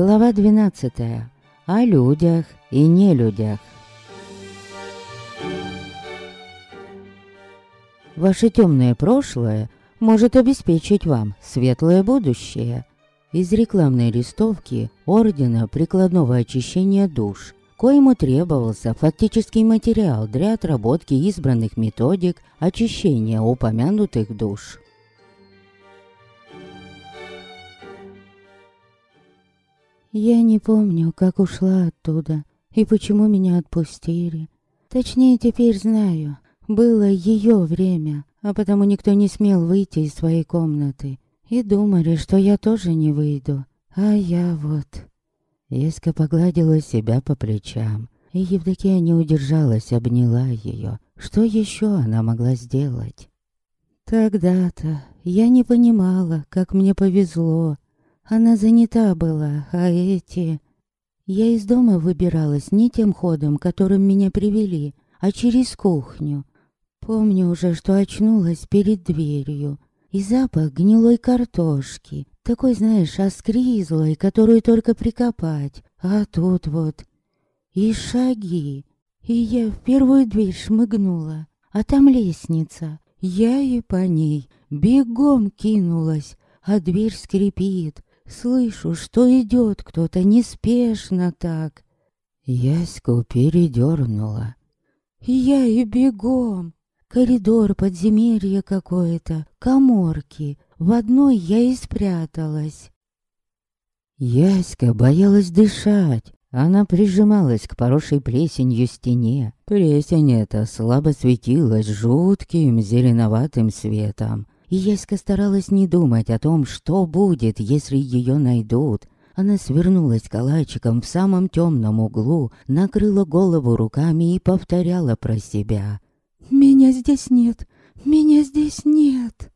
Глава 12. О людях и нелюдях. Ваше темное прошлое может обеспечить вам светлое будущее. Из рекламной листовки Ордена прикладного очищения душ, коему требовался фактический материал для отработки избранных методик очищения упомянутых душ. Я не помню, как ушла оттуда и почему меня отпустили. Точнее, теперь знаю, было ее время, а потому никто не смел выйти из своей комнаты. И думали, что я тоже не выйду. А я вот... Еска погладила себя по плечам, и Евдокия не удержалась, обняла ее. Что еще она могла сделать? Тогда-то я не понимала, как мне повезло, она занята была, а эти... Я из дома выбиралась не тем ходом, которым меня привели, а через кухню. Помню уже, что очнулась перед дверью. И запах гнилой картошки. Такой, знаешь, оскризлой, которую только прикопать. А тут вот... И шаги. И я в первую дверь шмыгнула. А там лестница. Я и по ней бегом кинулась, а дверь скрипит. Слышу, что идет кто-то неспешно так. Яську передернула. Я и бегом. Коридор, подземелье какое-то, коморки. В одной я и спряталась. Яська боялась дышать. Она прижималась к поросшей плесенью стене. Плесень эта слабо светилась жутким зеленоватым светом. И Яська старалась не думать о том, что будет, если ее найдут. Она свернулась калачиком в самом темном углу, накрыла голову руками и повторяла про себя. «Меня здесь нет! Меня здесь нет!»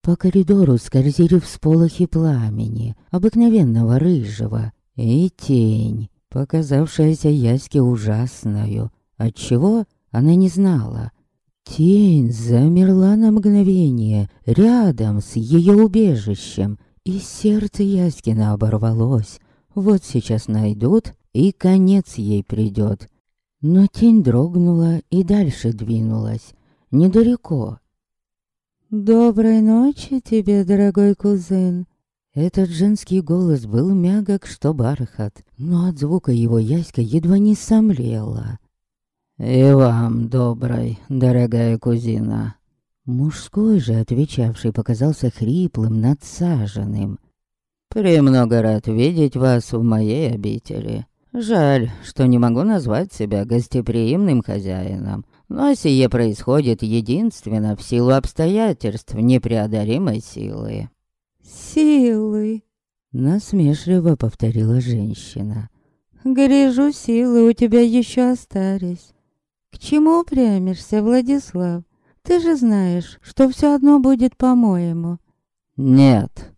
По коридору скользили всполохи пламени, обыкновенного рыжего, и тень, показавшаяся Яське ужасною. Отчего она не знала, Тень замерла на мгновение рядом с ее убежищем, и сердце Яськина оборвалось. Вот сейчас найдут, и конец ей придет. Но тень дрогнула и дальше двинулась, недалеко. «Доброй ночи тебе, дорогой кузен!» Этот женский голос был мягок, что бархат, но от звука его Яська едва не сомлела. «И вам доброй, дорогая кузина». Мужской же, отвечавший, показался хриплым, надсаженным. «Премного рад видеть вас в моей обители. Жаль, что не могу назвать себя гостеприимным хозяином, но сие происходит единственно в силу обстоятельств непреодолимой силы». «Силы?» — насмешливо повторила женщина. «Гляжу, силы у тебя еще остались. К чему упрямишься, Владислав? Ты же знаешь, что все одно будет по-моему. Нет.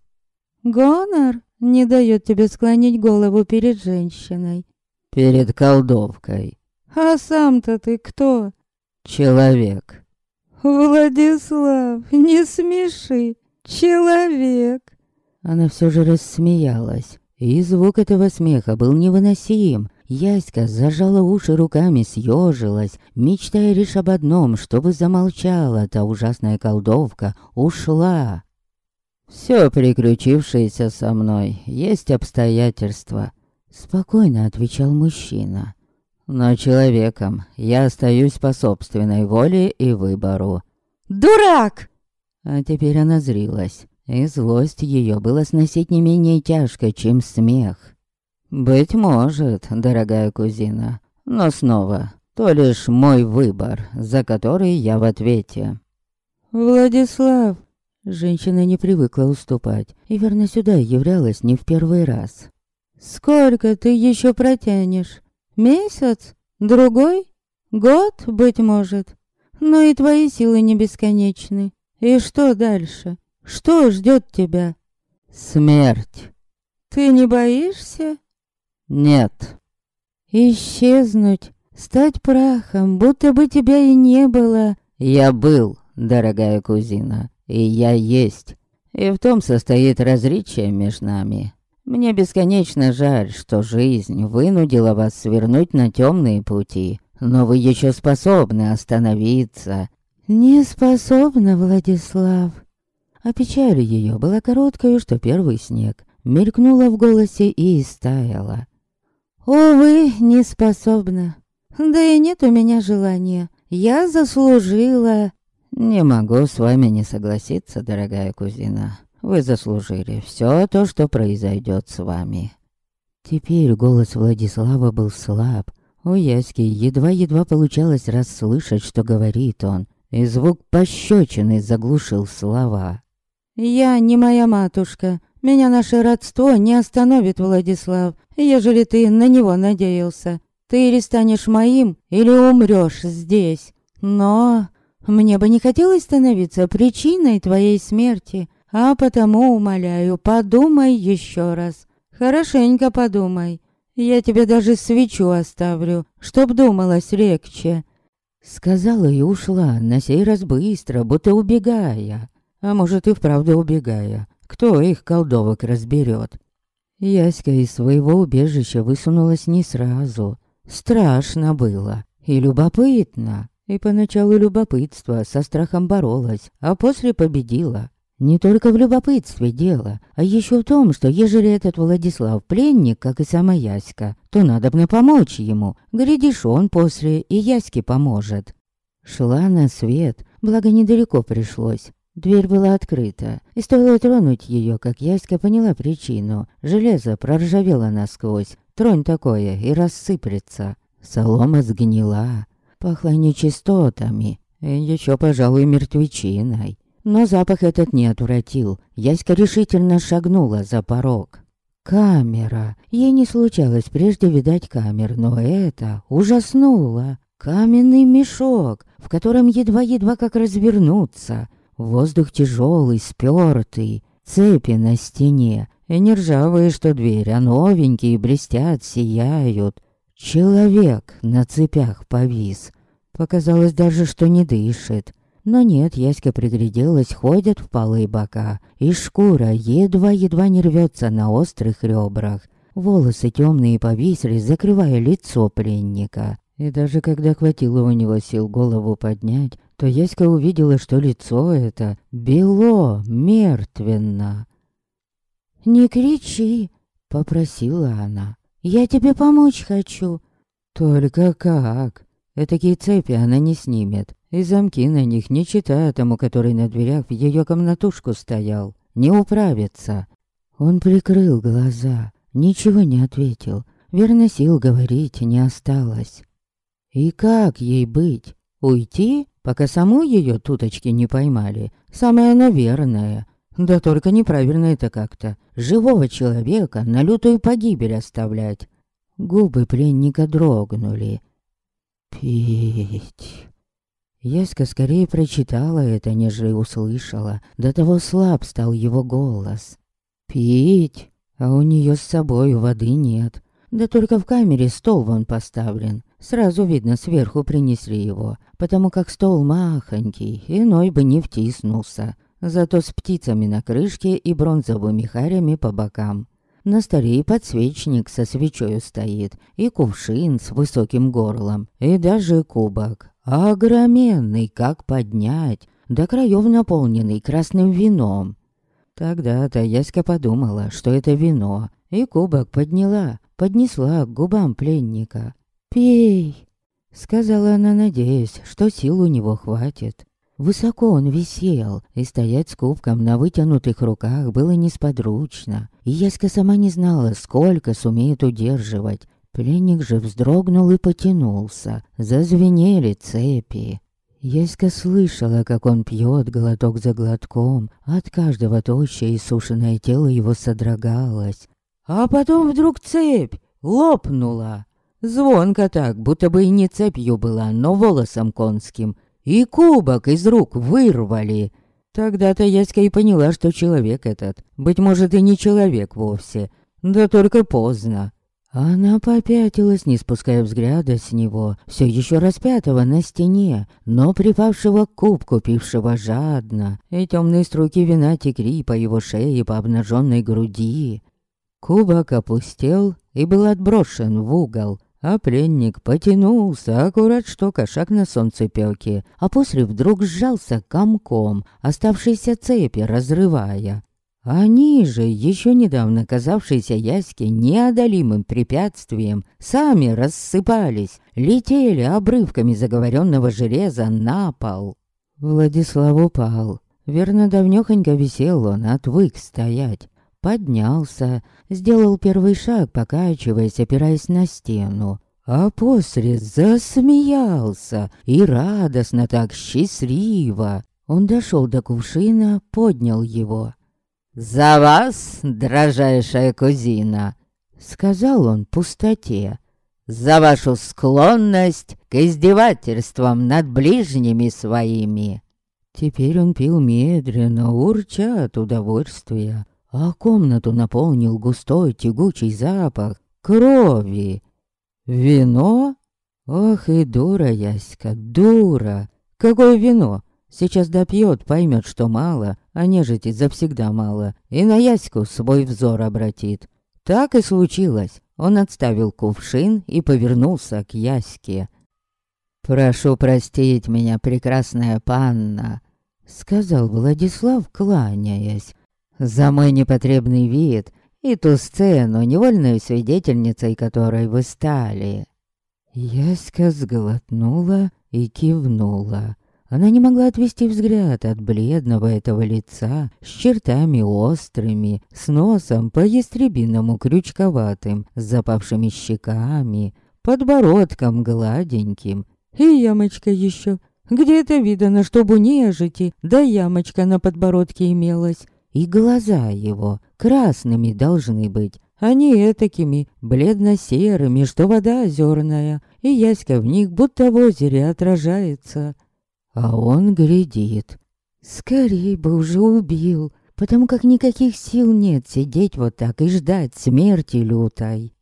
Гонор не дает тебе склонить голову перед женщиной. Перед колдовкой. А сам-то ты кто? Человек. Владислав, не смеши. Человек. Она все же рассмеялась. И звук этого смеха был невыносим. Яська зажала уши руками, съежилась, мечтая лишь об одном, чтобы замолчала та ужасная колдовка, ушла. «Все приключившееся со мной, есть обстоятельства», — спокойно отвечал мужчина. «Но человеком я остаюсь по собственной воле и выбору». «Дурак!» А теперь она зрилась, и злость ее была сносить не менее тяжко, чем смех. «Быть может, дорогая кузина, но снова, то лишь мой выбор, за который я в ответе». «Владислав!» Женщина не привыкла уступать, и верно сюда являлась не в первый раз. «Сколько ты еще протянешь? Месяц? Другой? Год, быть может? Но и твои силы не бесконечны. И что дальше? Что ждет тебя?» «Смерть!» «Ты не боишься?» Нет. Исчезнуть, стать прахом, будто бы тебя и не было. Я был, дорогая кузина, и я есть. И в том состоит различие между нами. Мне бесконечно жаль, что жизнь вынудила вас свернуть на темные пути, но вы еще способны остановиться. Не способна, Владислав. А печаль ее была короткой, что первый снег мелькнула в голосе и истаяла. Увы, не способна. Да и нет у меня желания. Я заслужила. Не могу с вами не согласиться, дорогая кузина. Вы заслужили все то, что произойдет с вами. Теперь голос Владислава был слаб. У Яськи едва-едва получалось расслышать, что говорит он, и звук пощечины заглушил слова. «Я не моя матушка. Меня наше родство не остановит, Владислав, ежели ты на него надеялся. Ты или станешь моим, или умрёшь здесь. Но мне бы не хотелось становиться причиной твоей смерти, а потому, умоляю, подумай ещё раз. Хорошенько подумай. Я тебе даже свечу оставлю, чтоб думалось легче. Сказала и ушла, на сей раз быстро, будто убегая. А может и вправду убегая. Кто их колдовок разберет? Яська из своего убежища высунулась не сразу. Страшно было и любопытно. И поначалу любопытство со страхом боролась, а после победила. Не только в любопытстве дело, а еще в том, что ежели этот Владислав пленник, как и сама Яська, то надо бы помочь ему. Глядишь, он после и Яське поможет. Шла на свет, благо недалеко пришлось. Дверь была открыта, и стоило тронуть ее, как Яська поняла причину. Железо проржавело насквозь. Тронь такое и рассыплется. Солома сгнила, пахла нечистотами, и еще, пожалуй, мертвечиной. Но запах этот не отвратил. Яська решительно шагнула за порог. Камера. Ей не случалось прежде видать камер, но это ужаснуло. Каменный мешок, в котором едва-едва как развернуться. Воздух тяжелый, спёртый. Цепи на стене. И не ржавые, что дверь, а новенькие, блестят, сияют. Человек на цепях повис. Показалось даже, что не дышит. Но нет, Яська пригляделась, ходят впалые бока, и шкура едва-едва не рвется на острых ребрах. Волосы темные повисли, закрывая лицо пленника. И даже когда хватило у него сил голову поднять, то Яська увидела, что лицо это бело, мертвенно. «Не кричи!» — попросила она. «Я тебе помочь хочу!» «Только как?» Этакие цепи она не снимет, и замки на них не читая тому, который на дверях в ее комнатушку стоял. Не управится. Он прикрыл глаза, ничего не ответил. Верно, сил говорить не осталось. И как ей быть? Уйти, пока саму ее туточки не поймали? Самое наверное. Да только неправильно это как-то. Живого человека на лютую погибель оставлять. Губы пленника дрогнули, Пить. Яська скорее прочитала это, нежели услышала. До того слаб стал его голос. Пить? А у нее с собой воды нет. Да только в камере стол вон поставлен. Сразу видно, сверху принесли его, потому как стол махонький, иной бы не втиснулся. Зато с птицами на крышке и бронзовыми харями по бокам. На столе и подсвечник со свечою стоит, и кувшин с высоким горлом, и даже кубок. Огроменный, как поднять, до краев наполненный красным вином. Тогда-то Яська подумала, что это вино, и кубок подняла, поднесла к губам пленника. «Пей!» — сказала она, надеясь, что сил у него хватит. Высоко он висел, и стоять с кубком на вытянутых руках было несподручно. И Яська сама не знала, сколько сумеет удерживать. Пленник же вздрогнул и потянулся. Зазвенели цепи. Яська слышала, как он пьет глоток за глотком. От каждого тощее и сушеное тело его содрогалось. А потом вдруг цепь лопнула. Звонко так, будто бы и не цепью была, но волосом конским и кубок из рук вырвали. Тогда-то Яська и поняла, что человек этот, быть может, и не человек вовсе, да только поздно. Она попятилась, не спуская взгляда с него, все еще распятого на стене, но припавшего к кубку, пившего жадно, и темные струки вина текли по его шее, по обнаженной груди. Кубок опустел и был отброшен в угол, а пленник потянулся аккурат что кошак на солнцепёке, а после вдруг сжался комком, оставшиеся цепи разрывая. Они же, еще недавно казавшиеся Яське неодолимым препятствием, сами рассыпались, летели обрывками заговоренного железа на пол. Владислав упал. Верно, давнёхонько висел он, отвык стоять. Поднялся, сделал первый шаг, покачиваясь, опираясь на стену. А после засмеялся и радостно так счастливо. Он дошел до кувшина, поднял его. «За вас, дрожайшая кузина!» Сказал он пустоте. «За вашу склонность к издевательствам над ближними своими!» Теперь он пил медленно, урча от удовольствия, а комнату наполнил густой тягучий запах крови. Вино? Ох и дура Яська, дура! Какое вино? Сейчас допьет, поймет, что мало, а нежити завсегда мало, и на Яську свой взор обратит. Так и случилось. Он отставил кувшин и повернулся к Яське. «Прошу простить меня, прекрасная панна», — сказал Владислав, кланяясь, «за мой непотребный вид и ту сцену, невольной свидетельницей которой вы стали». Яська сглотнула и кивнула. Она не могла отвести взгляд от бледного этого лица с чертами острыми, с носом по-ястребиному крючковатым, с запавшими щеками, подбородком гладеньким и ямочка еще. Где это видано, чтобы нежити, да ямочка на подбородке имелась. И глаза его красными должны быть, а не этакими, бледно-серыми, что вода озерная, и яська в них будто в озере отражается. А он глядит. Скорей бы уже убил, потому как никаких сил нет сидеть вот так и ждать смерти лютой.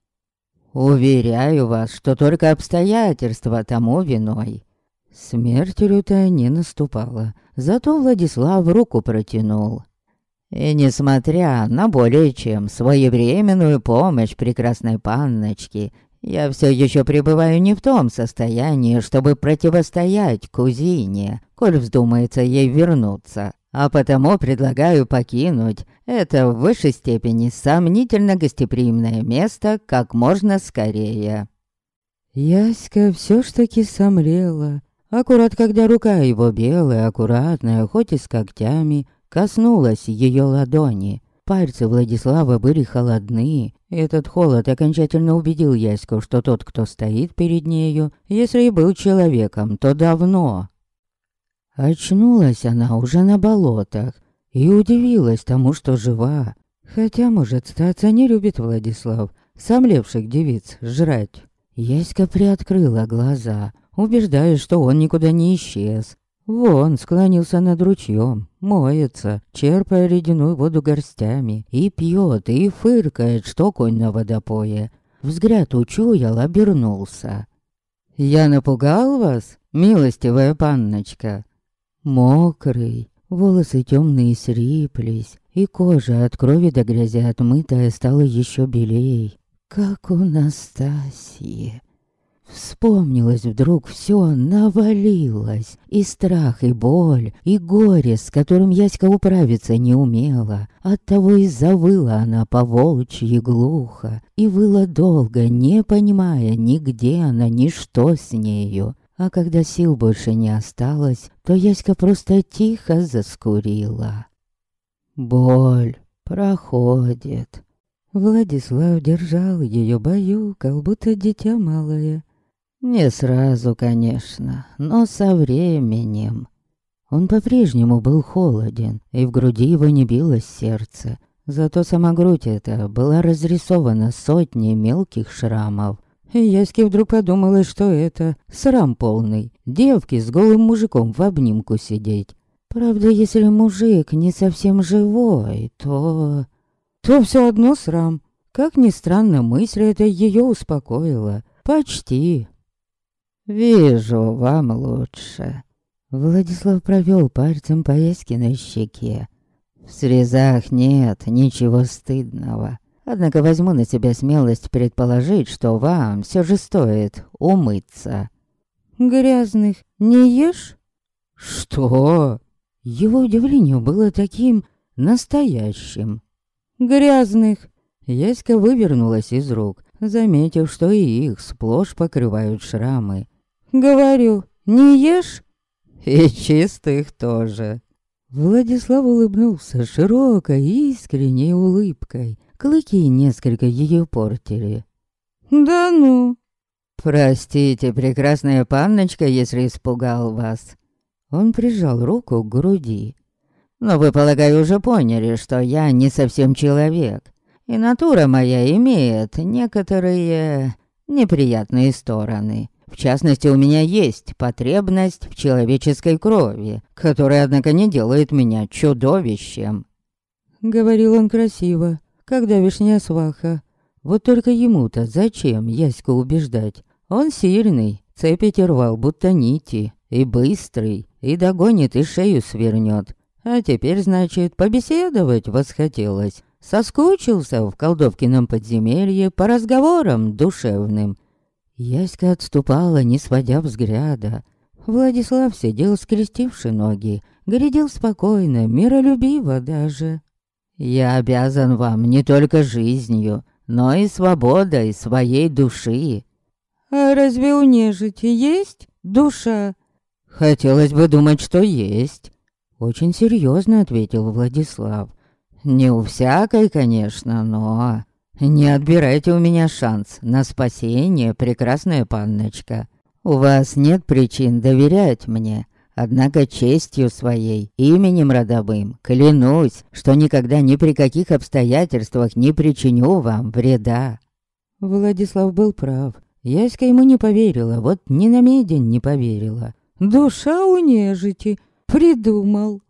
Уверяю вас, что только обстоятельства тому виной. Смерть лютая не наступала, зато Владислав руку протянул. И несмотря на более чем своевременную помощь прекрасной панночки, я все еще пребываю не в том состоянии, чтобы противостоять кузине, коль вздумается ей вернуться. А потому предлагаю покинуть это в высшей степени сомнительно гостеприимное место как можно скорее. Яська все ж таки сомлела. Аккурат, когда рука его белая, аккуратная, хоть и с когтями, коснулась ее ладони. Пальцы Владислава были холодны, этот холод окончательно убедил Яську, что тот, кто стоит перед нею, если и был человеком, то давно. Очнулась она уже на болотах и удивилась тому, что жива. Хотя, может, статься не любит Владислав, сомлевших девиц жрать. Яська приоткрыла глаза, убеждаясь, что он никуда не исчез, Вон склонился над ручьем, моется, черпая ледяную воду горстями, и пьет, и фыркает, что конь на водопое. Взгляд учуял, обернулся. «Я напугал вас, милостивая панночка?» Мокрый, волосы темные сриплись, и кожа от крови до грязи отмытая стала еще белей, как у Настасьи. Вспомнилось вдруг все, навалилось. И страх, и боль, и горе, с которым Яська управиться не умела. Оттого и завыла она по волчьи глухо. И выла долго, не понимая ни где она, ни что с нею. А когда сил больше не осталось, то Яська просто тихо заскурила. Боль проходит. Владислав держал ее баюкал, будто дитя малое. Не сразу, конечно, но со временем. Он по-прежнему был холоден, и в груди его не билось сердце. Зато сама грудь эта была разрисована сотней мелких шрамов. И Яське вдруг подумалось, что это срам полный. Девки с голым мужиком в обнимку сидеть. Правда, если мужик не совсем живой, то... То все одно срам. Как ни странно, мысль эта ее успокоила. Почти. «Вижу, вам лучше». Владислав провел пальцем по Яськиной щеке. «В срезах нет ничего стыдного. Однако возьму на себя смелость предположить, что вам все же стоит умыться. Грязных не ешь? Что? Его удивление было таким настоящим. Грязных. Яська вывернулась из рук, заметив, что и их сплошь покрывают шрамы. Говорю, не ешь? И чистых тоже. Владислав улыбнулся широкой, искренней улыбкой. Клыки несколько ее портили. «Да ну!» «Простите, прекрасная панночка, если испугал вас». Он прижал руку к груди. «Но вы, полагаю, уже поняли, что я не совсем человек, и натура моя имеет некоторые неприятные стороны. В частности, у меня есть потребность в человеческой крови, которая, однако, не делает меня чудовищем». Говорил он красиво, когда вишня сваха. Вот только ему-то зачем Яську убеждать? Он сильный, цепи рвал, будто нити, и быстрый, и догонит, и шею свернет. А теперь, значит, побеседовать восхотелось. Соскучился в колдовкином подземелье по разговорам душевным. Яська отступала, не сводя взгляда. Владислав сидел, скрестивши ноги, глядел спокойно, миролюбиво даже. «Я обязан вам не только жизнью, но и свободой своей души». «А разве у нежити есть душа?» «Хотелось бы думать, что есть», — очень серьезно ответил Владислав. «Не у всякой, конечно, но...» «Не отбирайте у меня шанс на спасение, прекрасная панночка. У вас нет причин доверять мне, однако честью своей, именем родовым, клянусь, что никогда ни при каких обстоятельствах не причиню вам вреда». Владислав был прав. Яська ему не поверила, вот ни на медень не поверила. «Душа у нежити, придумал».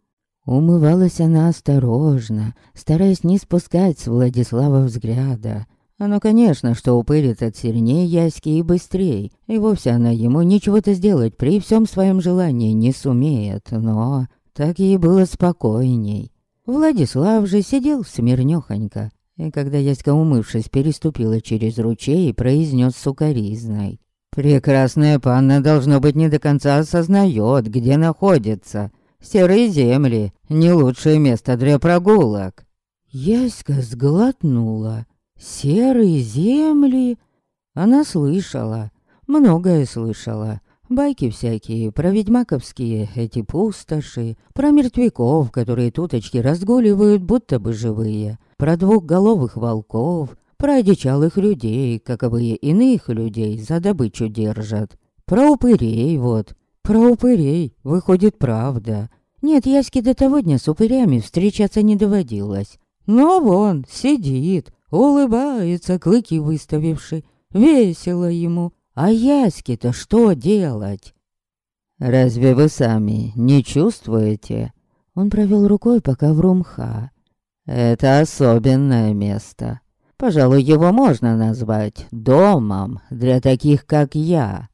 Умывалась она осторожно, стараясь не спускать с Владислава взгляда. Оно, конечно, что упырит от сильнее Яськи и быстрее, и вовсе она ему ничего-то сделать при всем своем желании не сумеет, но так ей было спокойней. Владислав же сидел смирнёхонько, и когда Яська, умывшись, переступила через ручей, произнес сукоризной. «Прекрасная панна, должно быть, не до конца осознает, где находится». Серые земли — не лучшее место для прогулок. Яська сглотнула. Серые земли? Она слышала, многое слышала. Байки всякие, про ведьмаковские эти пустоши, про мертвяков, которые туточки разгуливают, будто бы живые, про двухголовых волков, про одичалых людей, каковые иных людей за добычу держат, про упырей вот, про упырей, выходит, правда. Нет, Яське до того дня с упырями встречаться не доводилось. Но вон, сидит, улыбается, клыки выставивший. Весело ему. А Яське-то что делать? «Разве вы сами не чувствуете?» Он провел рукой по ковру мха. «Это особенное место. Пожалуй, его можно назвать домом для таких, как я».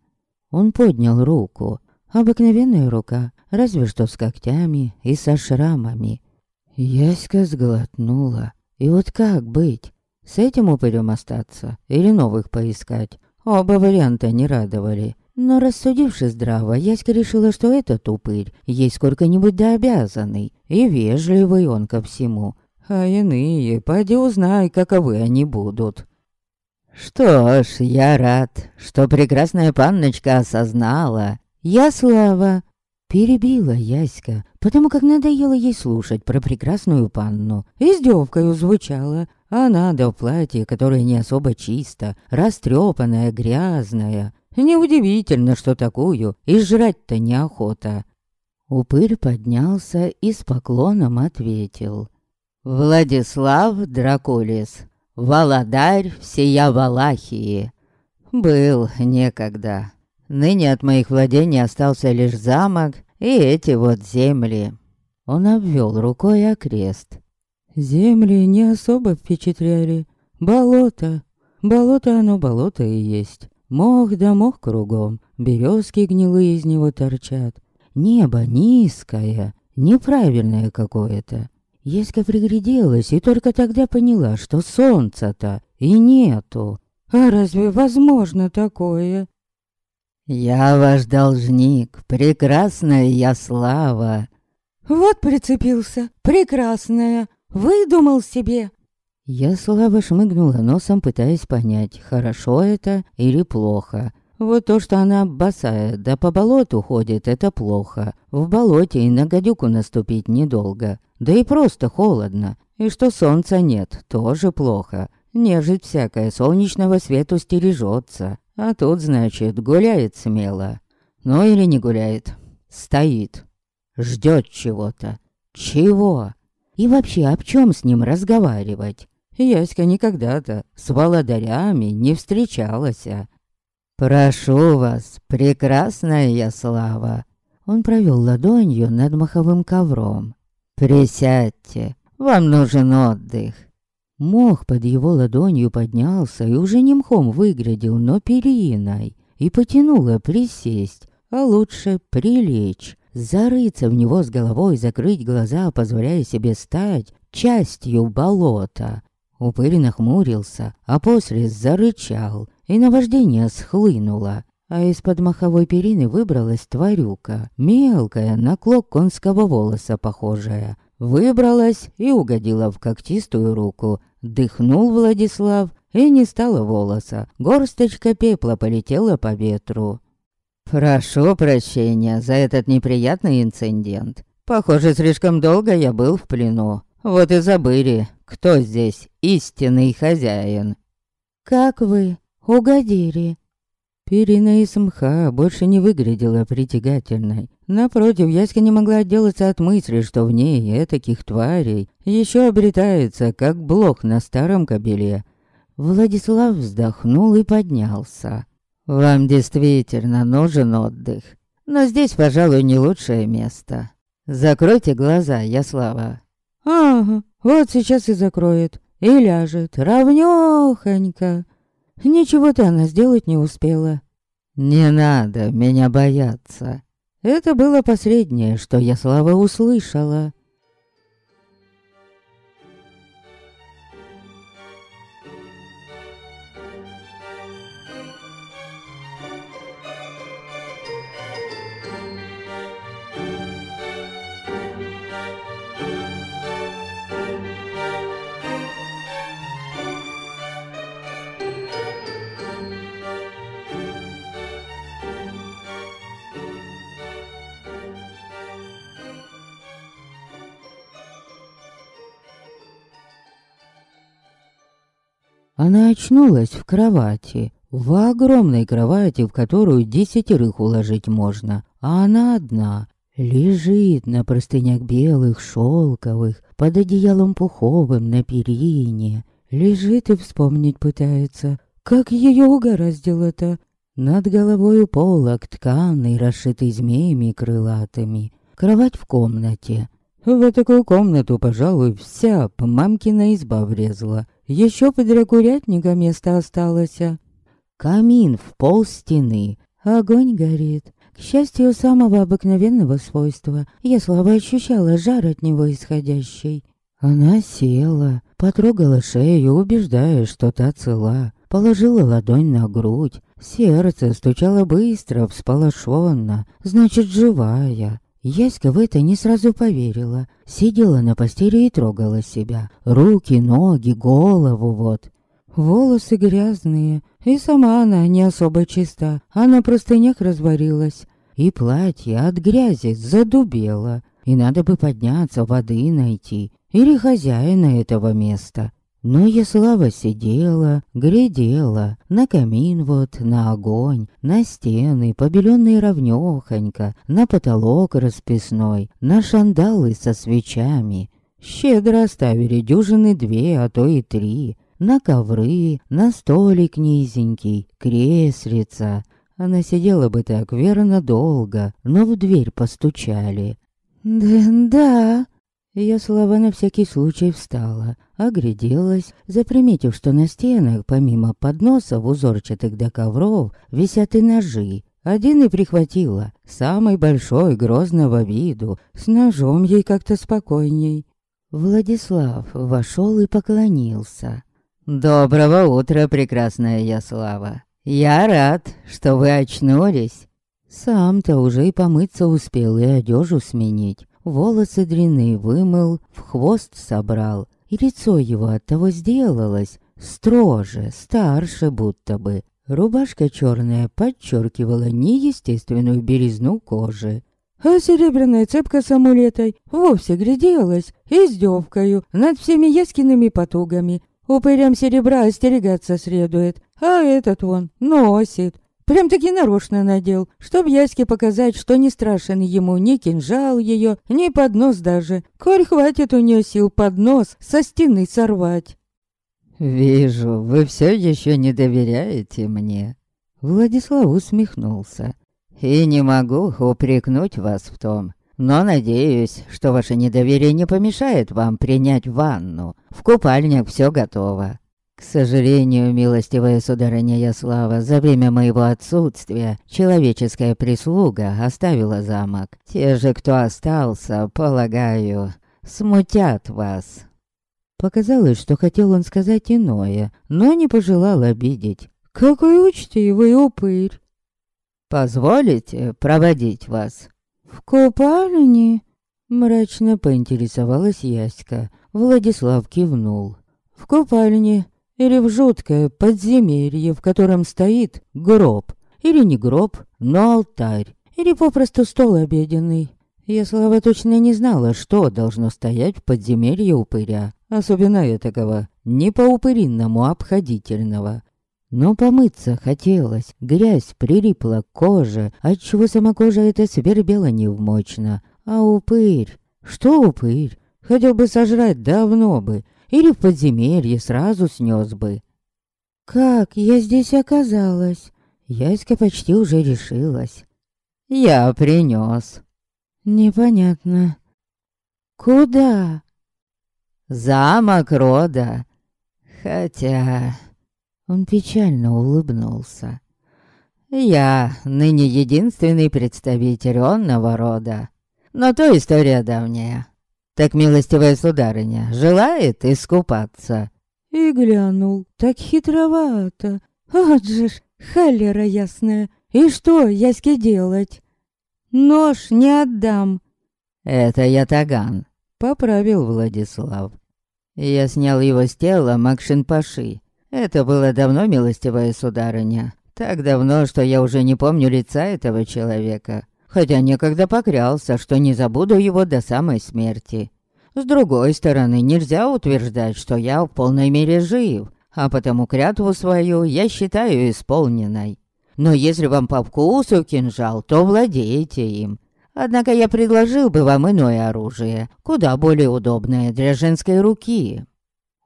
Он поднял руку. Обыкновенная рука, разве что с когтями и со шрамами. Яська сглотнула. И вот как быть? С этим упырем остаться или новых поискать? Оба варианта не радовали. Но рассудивши здраво, Яська решила, что этот упырь ей сколько-нибудь да обязанный, и вежливый он ко всему. А иные, поди узнай, каковы они будут. Что ж, я рад, что прекрасная панночка осознала, «Я Слава!» Перебила Яська, потому как надоело ей слушать про прекрасную панну. Издевкою звучала, а надо в платье, которое не особо чисто, растрепанное, грязное. Неудивительно, что такую и жрать-то неохота. Упырь поднялся и с поклоном ответил. «Владислав Дракулис, Володарь всея Валахии, был некогда». Ныне от моих владений остался лишь замок и эти вот земли. Он обвел рукой окрест. Земли не особо впечатляли. Болото. Болото оно болото и есть. Мох да мох кругом. Березки гнилые из него торчат. Небо низкое, неправильное какое-то. Еська пригляделась и только тогда поняла, что солнца-то и нету. А разве возможно такое? «Я ваш должник, прекрасная я слава!» Вот прицепился, прекрасная, выдумал себе. Я слабо шмыгнула носом, пытаясь понять, хорошо это или плохо. Вот то, что она босая, да по болоту ходит, это плохо. В болоте и на гадюку наступить недолго. Да и просто холодно. И что солнца нет, тоже плохо. Нежить всякая солнечного свету стережется. А тут, значит, гуляет смело. Ну или не гуляет. Стоит. Ждет чего-то. Чего? И вообще, об чем с ним разговаривать? Яська никогда-то с володарями не встречалась. «Прошу вас, прекрасная я слава!» Он провел ладонью над маховым ковром. «Присядьте, вам нужен отдых». Мох под его ладонью поднялся и уже не мхом выглядел, но периной, и потянуло присесть, а лучше прилечь, зарыться в него с головой, закрыть глаза, позволяя себе стать частью болота. Упырь нахмурился, а после зарычал, и наваждение схлынуло. А из-под маховой перины выбралась тварюка, мелкая, на клок конского волоса похожая. Выбралась и угодила в когтистую руку. Дыхнул Владислав, и не стало волоса. Горсточка пепла полетела по ветру. «Прошу прощения за этот неприятный инцидент. Похоже, слишком долго я был в плену. Вот и забыли, кто здесь истинный хозяин. Как вы угодили? Перина из мха больше не выглядела притягательной. Напротив, Яська не могла отделаться от мысли, что в ней этаких тварей еще обретается, как блох на старом кобеле. Владислав вздохнул и поднялся. «Вам действительно нужен отдых, но здесь, пожалуй, не лучшее место. Закройте глаза, Яслава». «Ага, вот сейчас и закроет. И ляжет равнёхонько. Ничего-то она сделать не успела. «Не надо меня бояться». Это было последнее, что я слава услышала. Она очнулась в кровати. В огромной кровати, в которую десятерых уложить можно. А она одна. Лежит на простынях белых, шелковых, под одеялом пуховым на перине. Лежит и вспомнить пытается, как ее угораздило-то. Над головой полок тканый, расшитый змеями крылатыми. Кровать в комнате. В такую комнату, пожалуй, вся мамкина изба врезала. Еще подря курятника место осталось. Камин в пол стены. Огонь горит. К счастью, самого обыкновенного свойства. Я слабо ощущала жар от него исходящий. Она села, потрогала шею, убеждая, что та цела. Положила ладонь на грудь. Сердце стучало быстро, всполошенно. Значит, живая. Яська в это не сразу поверила. Сидела на постели и трогала себя. Руки, ноги, голову вот. Волосы грязные. И сама она не особо чиста. А на простынях разварилась. И платье от грязи задубело. И надо бы подняться, воды найти. Или хозяина этого места. Но Яслава сидела, глядела на камин вот, на огонь, на стены, побеленные ровнёхонько, на потолок расписной, на шандалы со свечами. Щедро оставили дюжины две, а то и три. На ковры, на столик низенький, креслица. Она сидела бы так верно долго, но в дверь постучали. «Да, да», я слова на всякий случай встала, огляделась, заприметив, что на стенах, помимо подносов узорчатых до ковров, висят и ножи. Один и прихватила, самый большой, грозного виду, с ножом ей как-то спокойней. Владислав вошел и поклонился. «Доброго утра, прекрасная Яслава. Я рад, что вы очнулись». Сам-то уже и помыться успел, и одежу сменить. Волосы дряные вымыл, в хвост собрал. И лицо его от того сделалось строже, старше будто бы. Рубашка черная подчеркивала неестественную березну кожи. А серебряная цепка с амулетой вовсе гляделась издевкою над всеми Яскиными потугами. Упырям серебра остерегаться следует, а этот вон носит. Прям-таки нарочно надел, чтоб Яське показать, что не страшен ему ни кинжал ее, ни поднос даже. Коль хватит у нее сил поднос со стены сорвать. «Вижу, вы все еще не доверяете мне». Владислав усмехнулся. «И не могу упрекнуть вас в том, но надеюсь, что ваше недоверие не помешает вам принять ванну. В купальнях все готово. К сожалению, милостивая сударыня Яслава, за время моего отсутствия человеческая прислуга оставила замок. Те же, кто остался, полагаю, смутят вас». Показалось, что хотел он сказать иное, но не пожелал обидеть. «Какой учтивый упырь!» «Позволите проводить вас?» «В купальне?» Мрачно поинтересовалась Яська. Владислав кивнул. «В купальне или в жуткое подземелье, в котором стоит гроб. Или не гроб, но алтарь. Или попросту стол обеденный. Я, слава точно не знала, что должно стоять в подземелье упыря особенно этакого, не по-упыринному обходительного. Но помыться хотелось, грязь прилипла к коже, отчего сама кожа эта свербела невмочно. А упырь? Что упырь? Хотел бы сожрать давно бы, или в подземелье сразу снес бы. Как я здесь оказалась? Яська почти уже решилась. Я принес. Непонятно. Куда? Замок рода. Хотя... Он печально улыбнулся. Я ныне единственный представитель онного рода. Но то история давняя. Так милостивая сударыня желает искупаться. И глянул, так хитровато. Вот же ж, холера ясная. И что яське делать? Нож не отдам. Это я таган, поправил Владислав. Я снял его с тела Макшин-Паши. Это было давно, милостивая сударыня. Так давно, что я уже не помню лица этого человека. Хотя некогда поклялся, что не забуду его до самой смерти. С другой стороны, нельзя утверждать, что я в полной мере жив, а потому клятву свою я считаю исполненной. Но если вам по вкусу кинжал, то владеете им. Однако я предложил бы вам иное оружие, куда более удобное для женской руки».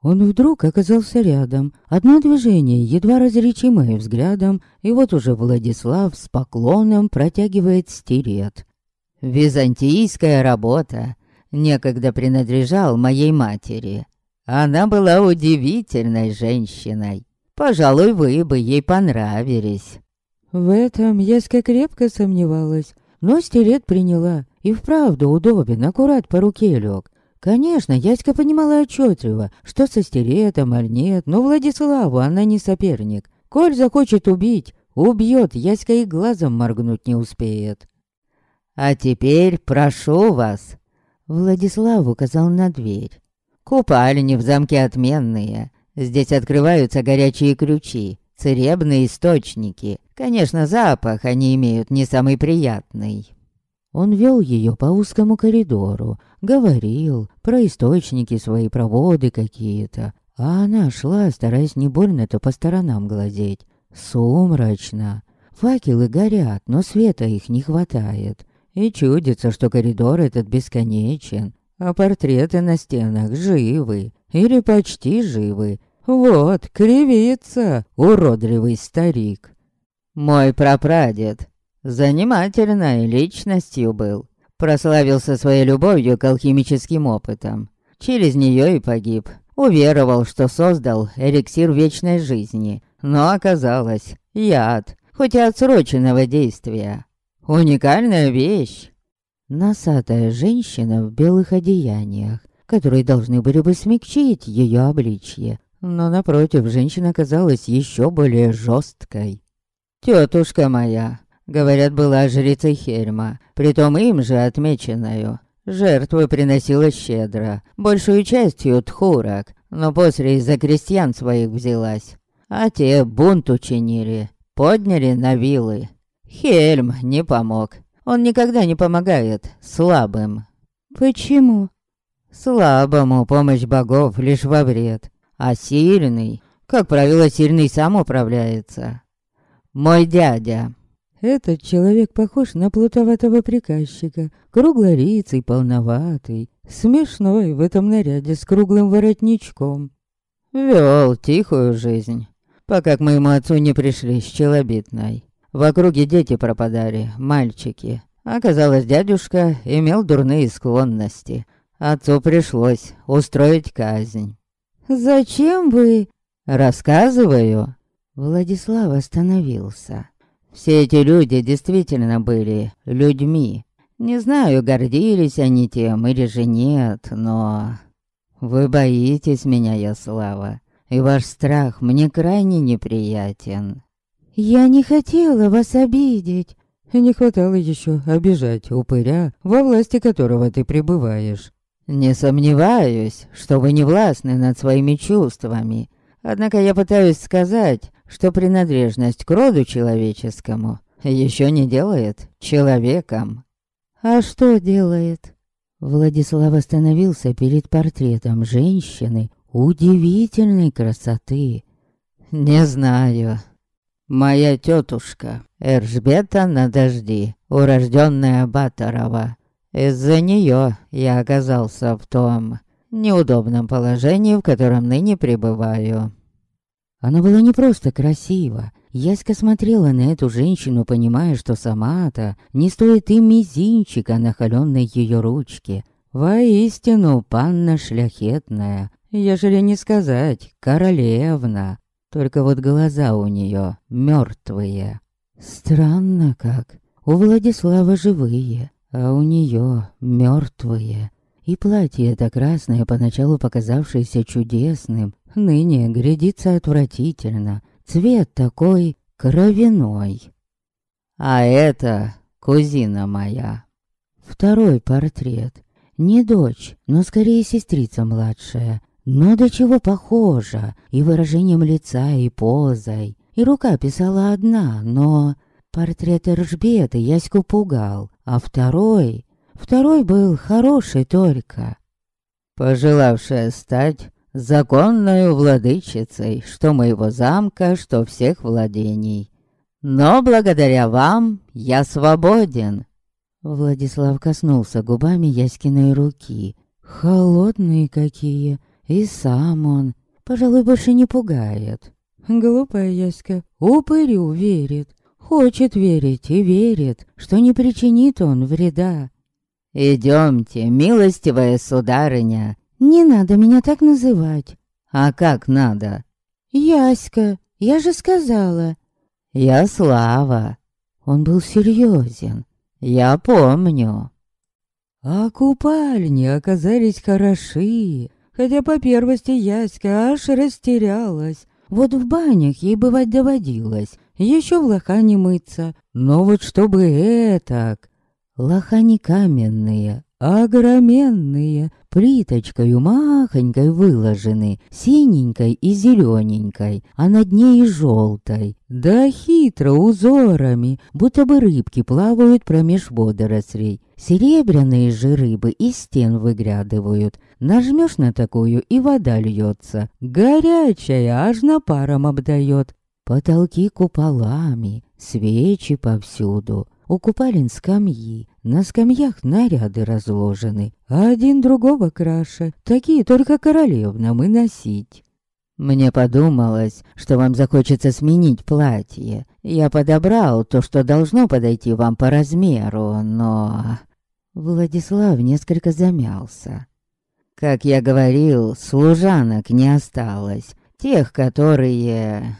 Он вдруг оказался рядом. Одно движение, едва различимое взглядом, и вот уже Владислав с поклоном протягивает стирет. «Византийская работа некогда принадлежал моей матери. Она была удивительной женщиной. Пожалуй, вы бы ей понравились». В этом я крепко сомневалась. Но стилет приняла, и вправду удобен, аккурат по руке лег. Конечно, Яська понимала отчетливо, что со стилетом аль нет, но Владиславу она не соперник. Коль захочет убить, убьет, Яська и глазом моргнуть не успеет. «А теперь прошу вас», — Владислав указал на дверь. «Купальни в замке отменные. Здесь открываются горячие ключи, церебные источники. Конечно, запах они имеют не самый приятный. Он вел ее по узкому коридору, говорил про источники свои, проводы какие-то. А она шла, стараясь не больно-то по сторонам глазеть. Сумрачно. Факелы горят, но света их не хватает. И чудится, что коридор этот бесконечен, а портреты на стенах живы или почти живы. Вот, кривится уродливый старик. Мой прапрадед занимательной личностью был. Прославился своей любовью к алхимическим опытам. Через нее и погиб. Уверовал, что создал эликсир вечной жизни. Но оказалось, яд, хоть и отсроченного действия. Уникальная вещь. Носатая женщина в белых одеяниях. которые должны были бы смягчить ее обличье. Но напротив, женщина казалась еще более жесткой. «Тетушка моя», говорят, была жрицей Хельма, притом им же отмеченную. Жертвы приносила щедро, большую частью тхурок, но после из-за крестьян своих взялась. А те бунт учинили, подняли на вилы. Хельм не помог. Он никогда не помогает слабым. Почему? Слабому помощь богов лишь во вред, а сильный, как правило, сильный сам управляется. Мой дядя. Этот человек похож на плутоватого приказчика, круглолицый, полноватый, смешной в этом наряде с круглым воротничком. Вел тихую жизнь, пока к моему отцу не пришли с челобитной. В округе дети пропадали, мальчики. Оказалось, дядюшка имел дурные склонности. Отцу пришлось устроить казнь. «Зачем вы?» «Рассказываю». Владислав остановился. Все эти люди действительно были людьми. Не знаю, гордились они тем или же нет, но... Вы боитесь меня, Яслава, и ваш страх мне крайне неприятен. Я не хотела вас обидеть. И не хватало еще обижать упыря, во власти которого ты пребываешь. Не сомневаюсь, что вы не властны над своими чувствами. Однако я пытаюсь сказать, что принадлежность к роду человеческому еще не делает человеком. А что делает? Владислав остановился перед портретом женщины удивительной красоты. Не знаю. Моя тетушка Эржбета на дожди, урожденная Батарова. Из-за нее я оказался в том неудобном положении, в котором ныне пребываю. Она была не просто красива. Яська смотрела на эту женщину, понимая, что сама-то не стоит и мизинчика на холеной ее ручке. Воистину, панна шляхетная, ежели не сказать, королевна. Только вот глаза у нее мертвые. Странно как. У Владислава живые, а у нее мертвые. И платье это красное, поначалу показавшееся чудесным, ныне глядится отвратительно. Цвет такой кровяной. А это кузина моя. Второй портрет. Не дочь, но скорее сестрица младшая. Но до чего похожа и выражением лица, и позой. И рука писала одна, но... Портрет Эржбеты Яську пугал, а второй... Второй был хороший только. Пожелавшая стать законную владычицей, что моего замка, что всех владений. Но благодаря вам я свободен. Владислав коснулся губами Яськиной руки. Холодные какие, и сам он, пожалуй, больше не пугает. Глупая Яська упырю верит, хочет верить и верит, что не причинит он вреда. «Идемте, милостивая сударыня!» «Не надо меня так называть!» «А как надо?» «Яська, я же сказала!» «Я Слава!» Он был серьезен. «Я помню!» А купальни оказались хороши, хотя по первости Яська аж растерялась. Вот в банях ей бывать доводилось, еще в лохане мыться. Но вот чтобы этак... Лохани каменные, огроменные, плиточкой махонькой выложены, синенькой и зелененькой, а над ней желтой. Да хитро узорами, будто бы рыбки плавают промеж водорослей. Серебряные же рыбы из стен выглядывают. Нажмешь на такую, и вода льется. Горячая, аж на паром обдает. Потолки куполами, свечи повсюду. У купалин скамьи, на скамьях наряды разложены, а один другого краше, такие только королевнам и носить. Мне подумалось, что вам захочется сменить платье. Я подобрал то, что должно подойти вам по размеру, но... Владислав несколько замялся. Как я говорил, служанок не осталось. Тех, которые...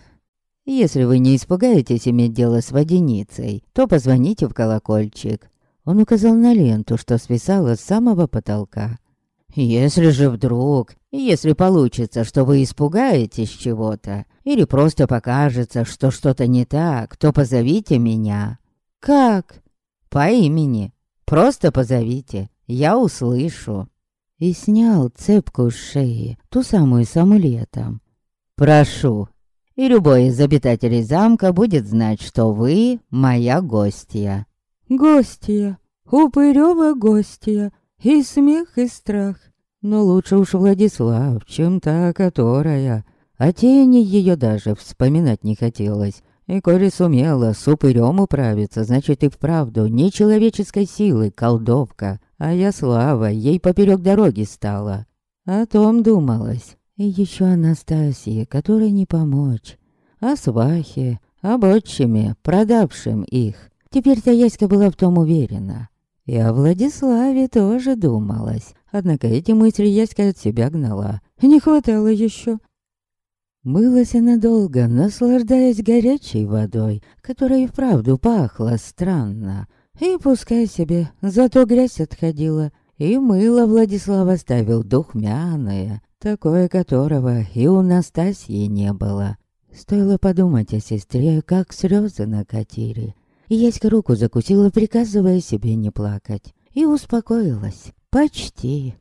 Если вы не испугаетесь иметь дело с водяницей, то позвоните в колокольчик. Он указал на ленту, что свисала с самого потолка. Если же вдруг, если получится, что вы испугаетесь чего-то, или просто покажется, что что-то не так, то позовите меня. Как? По имени. Просто позовите, я услышу. И снял цепку с шеи, ту самую с амулетом. Прошу. И любой из обитателей замка будет знать, что вы моя гостья. Гостья. Упырёва гостья. И смех, и страх. Но лучше уж Владислав, чем та, которая... О тени ее даже вспоминать не хотелось. И коли сумела с упырем управиться, значит и вправду не человеческой силы колдовка, а я слава ей поперек дороги стала. О том думалось. И еще Анастасии, которой не помочь. О свахе, об отчиме, продавшим их. Теперь-то Яська была в том уверена. И о Владиславе тоже думалось. Однако эти мысли Яська от себя гнала. Не хватало еще. Мылась она долго, наслаждаясь горячей водой, которая и вправду пахла странно. И пускай себе, зато грязь отходила. И мыло Владислав оставил духмяное, такое которого и у Настасьи не было. Стоило подумать о сестре, как слезы накатили. Яська руку закусила, приказывая себе не плакать. И успокоилась. Почти.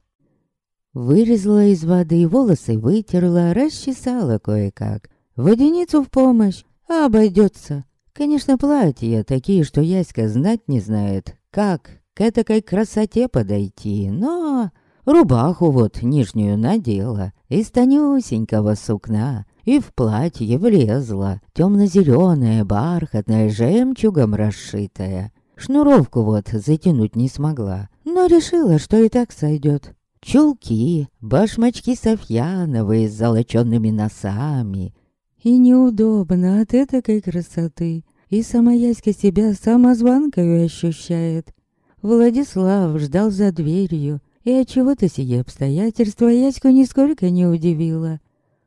Вырезала из воды, волосы вытерла, расчесала кое-как. Водяницу в помощь, обойдется. Конечно, платья такие, что Яська знать не знает, как к этакой красоте подойти, но... Рубаху вот нижнюю надела, из тонюсенького сукна, и в платье влезла, темно-зеленая, бархатная, жемчугом расшитая. Шнуровку вот затянуть не смогла, но решила, что и так сойдет. Чулки, башмачки софьяновые с золоченными носами. И неудобно от этой красоты. И сама Яська себя самозванкой ощущает. Владислав ждал за дверью, и от чего то сие обстоятельства Яську нисколько не удивило.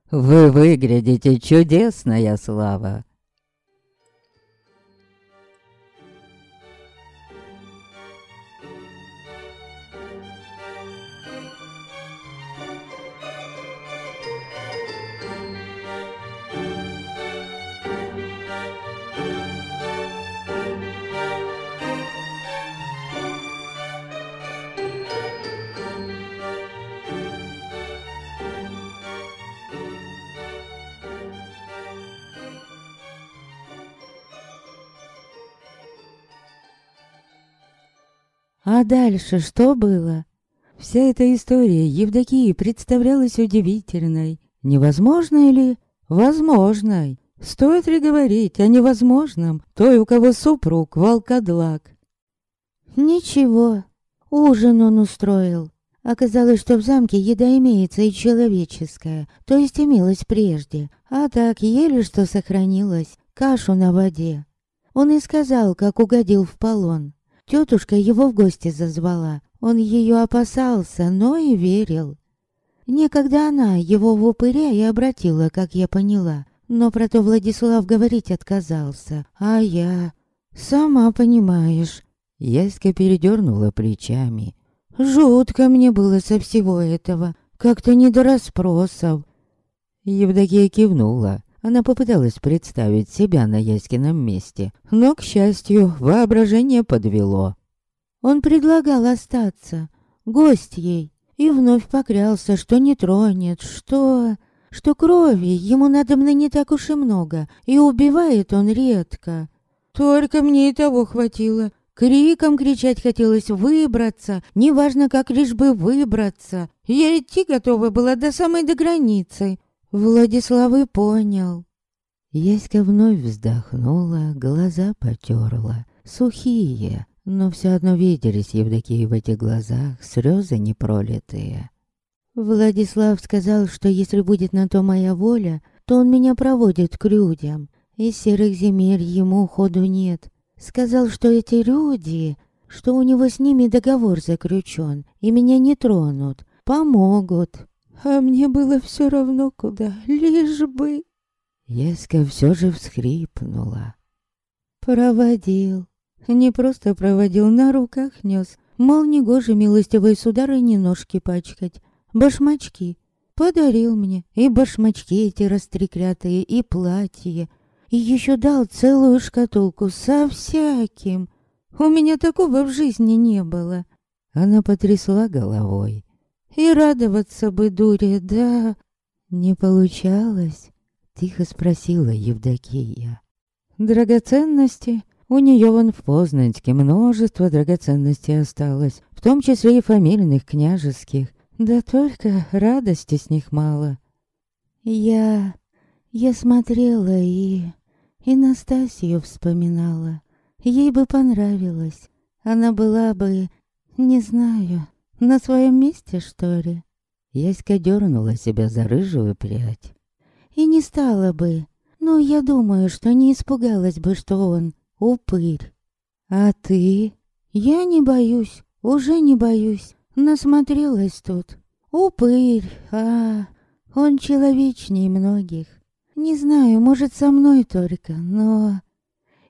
«Вы выглядите чудесная слава!» А дальше что было? Вся эта история Евдокии представлялась удивительной. Невозможной ли? Возможной. Стоит ли говорить о невозможном той, у кого супруг волкодлак? Ничего. Ужин он устроил. Оказалось, что в замке еда имеется и человеческая, то есть имелась прежде, а так еле что сохранилось, кашу на воде. Он и сказал, как угодил в полон. Тетушка его в гости зазвала. Он ее опасался, но и верил. Некогда она его в упыря и обратила, как я поняла. Но про то Владислав говорить отказался. А я... Сама понимаешь. Яська передернула плечами. Жутко мне было со всего этого. Как-то не до расспросов. Евдокия кивнула. Она попыталась представить себя на Яськином месте, но, к счастью, воображение подвело. Он предлагал остаться, гость ей, и вновь поклялся, что не тронет, что... что крови ему надо мной не так уж и много, и убивает он редко. Только мне и того хватило. Криком кричать хотелось выбраться, неважно как лишь бы выбраться. Я идти готова была до самой до границы. Владислав и понял. Яська вновь вздохнула, глаза потерла. Сухие, но все одно виделись Евдокии в этих глазах слезы непролитые. Владислав сказал, что если будет на то моя воля, то он меня проводит к людям. Из серых земель ему ходу нет. Сказал, что эти люди, что у него с ними договор заключен, и меня не тронут, помогут. А мне было все равно куда, лишь бы... Яська все же всхрипнула. Проводил. Не просто проводил, на руках нес. Мол, негоже милостивой сударыне ножки пачкать. Башмачки. Подарил мне и башмачки эти растреклятые, и платье. И еще дал целую шкатулку со всяким. У меня такого в жизни не было. Она потрясла головой. И радоваться бы, дуре, да... Не получалось, тихо спросила Евдокия. Драгоценности? У нее вон в Познанске множество драгоценностей осталось, в том числе и фамильных княжеских. Да только радости с них мало. Я... я смотрела и... и Настасью вспоминала. Ей бы понравилось. Она была бы, не знаю, на своем месте, что ли. Яська дернула себя за рыжую прядь. И не стала бы. Но я думаю, что не испугалась бы, что он упырь. А ты? Я не боюсь, уже не боюсь. Насмотрелась тут. Упырь, а он человечней многих. Не знаю, может, со мной только, но...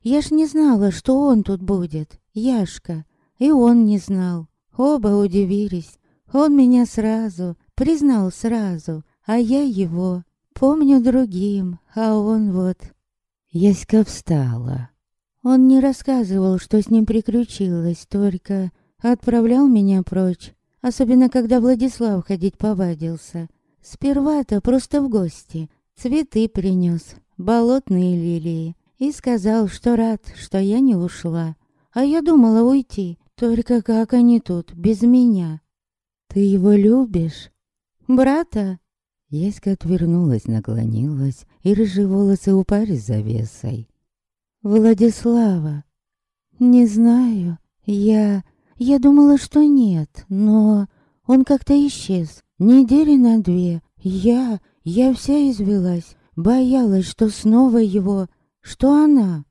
Я ж не знала, что он тут будет, Яшка. И он не знал. Оба удивились. Он меня сразу, признал сразу, а я его. Помню другим, а он вот... Яська встала. Он не рассказывал, что с ним приключилось, только отправлял меня прочь. Особенно, когда Владислав ходить повадился. Сперва-то просто в гости. Цветы принес, болотные лилии и сказал, что рад, что я не ушла. А я думала уйти, только как они тут, без меня? Ты его любишь? Брата? Яська отвернулась, наклонилась, и рыжие волосы упали завесой. Владислава. Не знаю, я... Я думала, что нет, но он как-то исчез. Недели на две. Я... Я вся извелась. Боялась, что снова его что она?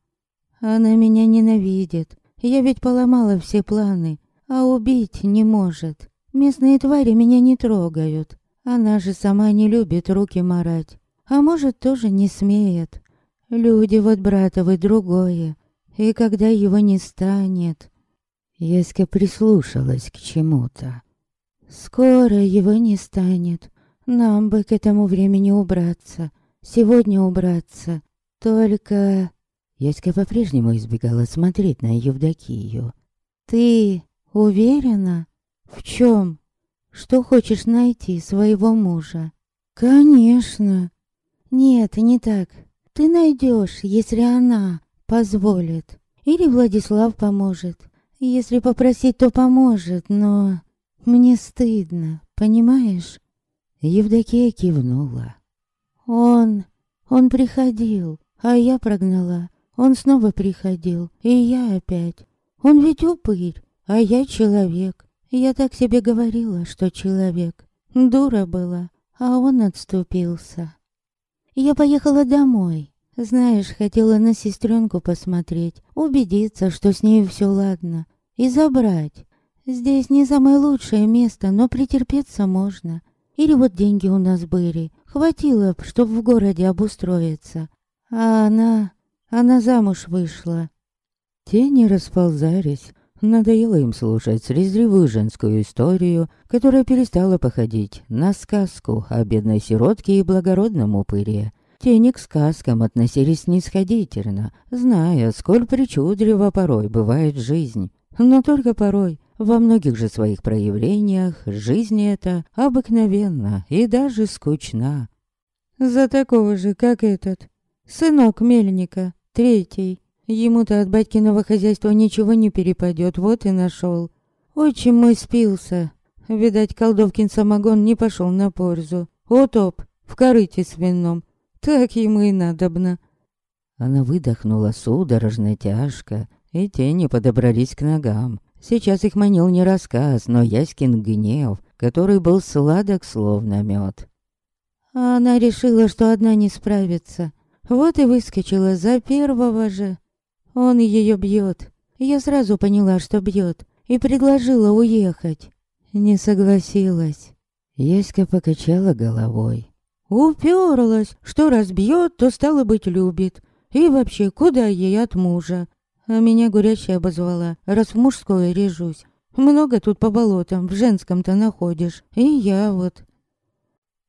Она меня ненавидит. Я ведь поломала все планы, а убить не может. Местные твари меня не трогают. Она же сама не любит руки марать. А может, тоже не смеет. Люди вот братовы другое. И когда его не станет... Яська прислушалась к чему-то. Скоро его не станет. Нам бы к этому времени убраться. Сегодня убраться. Только... Яська по-прежнему избегала смотреть на Евдокию. Ты уверена? В чем? Что хочешь найти своего мужа? Конечно. Нет, не так. Ты найдешь, если она позволит. Или Владислав поможет. Если попросить, то поможет, но... Мне стыдно, понимаешь? Евдокия кивнула. Он... он приходил. А я прогнала. Он снова приходил, и я опять. Он ведь упырь, а я человек. Я так себе говорила, что человек. Дура была, а он отступился. Я поехала домой. Знаешь, хотела на сестренку посмотреть, убедиться, что с ней все ладно, и забрать. Здесь не самое лучшее место, но претерпеться можно. Или вот деньги у нас были, хватило, чтобы в городе обустроиться. А она... она замуж вышла. Тени расползались. Надоело им слушать срезривую женскую историю, которая перестала походить на сказку о бедной сиротке и благородном упыре. Тени к сказкам относились снисходительно, зная, сколь причудлива порой бывает жизнь. Но только порой, во многих же своих проявлениях, жизнь эта обыкновенна и даже скучна. За такого же, как этот, Сынок мельника, третий. Ему-то от батькиного хозяйства ничего не перепадет, вот и нашел. Очень мой спился. Видать, колдовкин самогон не пошел на пользу. Утоп, в корыте свином. Так ему и надобно. Она выдохнула судорожно тяжко, и тени подобрались к ногам. Сейчас их манил не рассказ, но Яськин гнев, который был сладок, словно мед. А она решила, что одна не справится. Вот и выскочила за первого же. Он ее бьет. Я сразу поняла, что бьет, и предложила уехать. Не согласилась. Яська покачала головой. Уперлась, что разбьет, то стало быть любит. И вообще, куда ей от мужа? А меня гурящая обозвала, раз в мужское режусь. Много тут по болотам в женском-то находишь. И я вот.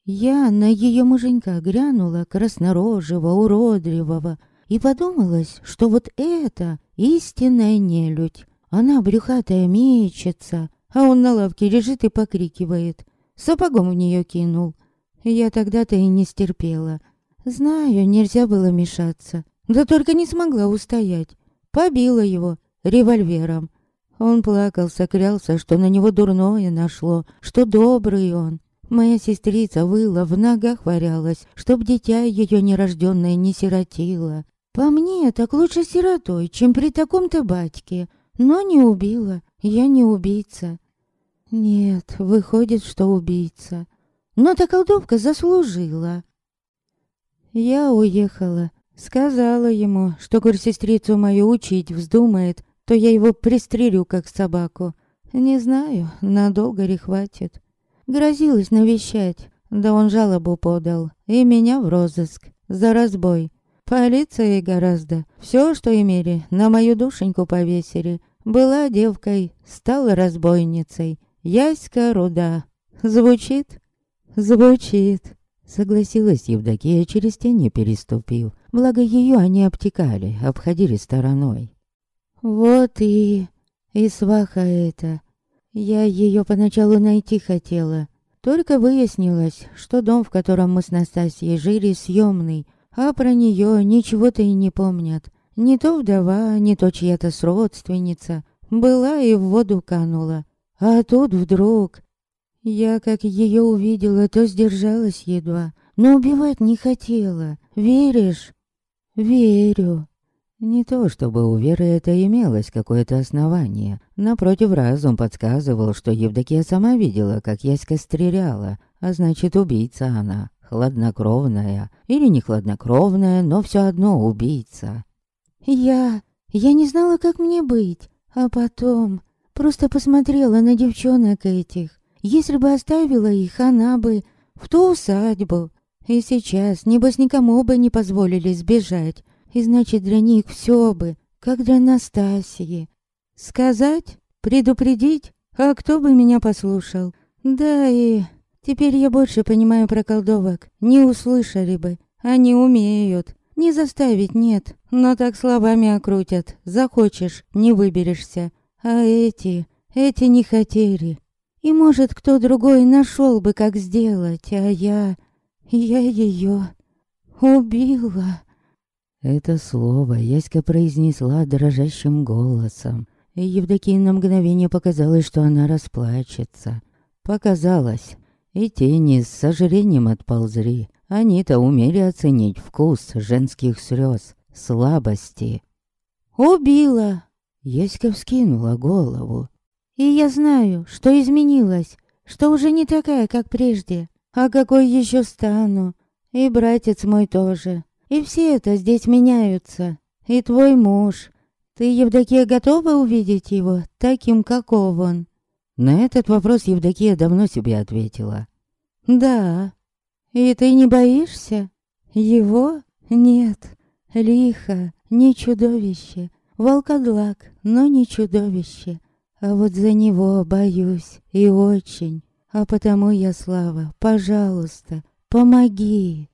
Я на ее муженька грянула краснорожего, уродливого, и подумалось, что вот это истинная нелюдь. Она брюхатая мечется, а он на лавке лежит и покрикивает. Сапогом в нее кинул. Я тогда-то и не стерпела. Знаю, нельзя было мешаться. Да только не смогла устоять. Побила его револьвером. Он плакался, крялся, что на него дурное нашло, что добрый он. Моя сестрица выла, в ногах варялась, чтоб дитя ее нерожденное не сиротило. По мне, так лучше сиротой, чем при таком-то батьке. Но не убила, я не убийца. Нет, выходит, что убийца. Но та колдовка заслужила. Я уехала. Сказала ему, что сестрицу мою учить вздумает, то я его пристрелю, как собаку. Не знаю, надолго ли хватит. Грозилась навещать, да он жалобу подал, и меня в розыск за разбой. Полиция гораздо. Все, что имели, на мою душеньку повесили. Была девкой, стала разбойницей. Яська руда. Звучит? Звучит. Согласилась Евдокия, через тени переступив. Благо ее они обтекали, обходили стороной. Вот и... и сваха эта. Я ее поначалу найти хотела. Только выяснилось, что дом, в котором мы с Настасьей жили, съемный, а про нее ничего-то и не помнят. Не то вдова, не то чья-то сродственница. Была и в воду канула. А тут вдруг... Я, как ее увидела, то сдержалась едва, но убивать не хотела. Веришь? Верю. Не то чтобы у Веры это имелось какое-то основание. Напротив, разум подсказывал, что Евдокия сама видела, как Яська стреляла, а значит, убийца она, хладнокровная. Или не хладнокровная, но все одно убийца. Я... я не знала, как мне быть. А потом... просто посмотрела на девчонок этих. Если бы оставила их, она бы... в ту усадьбу. И сейчас, небось, никому бы не позволили сбежать. И значит, для них все бы, как для Настасии. Сказать? Предупредить? А кто бы меня послушал? Да и... Теперь я больше понимаю про колдовок. Не услышали бы. Они умеют. Не заставить нет, но так словами окрутят. Захочешь, не выберешься. А эти... эти не хотели. И может, кто другой нашел бы, как сделать, а я... я ее убила. Это слово Яська произнесла дрожащим голосом, и Евдокии на мгновение показалось, что она расплачется. Показалось, и тени с сожалением отползли. Они-то умели оценить вкус женских слез, слабости. «Убила!» Яська вскинула голову. «И я знаю, что изменилась, что уже не такая, как прежде. А какой еще стану? И братец мой тоже. И все это здесь меняются. И твой муж. Ты, Евдокия, готова увидеть его таким, каков он?» На этот вопрос Евдокия давно себе ответила. «Да. И ты не боишься? Его? Нет. Лихо, не чудовище. Волкодлак, но не чудовище. А вот за него боюсь, и очень. А потому я, Слава, пожалуйста, помоги».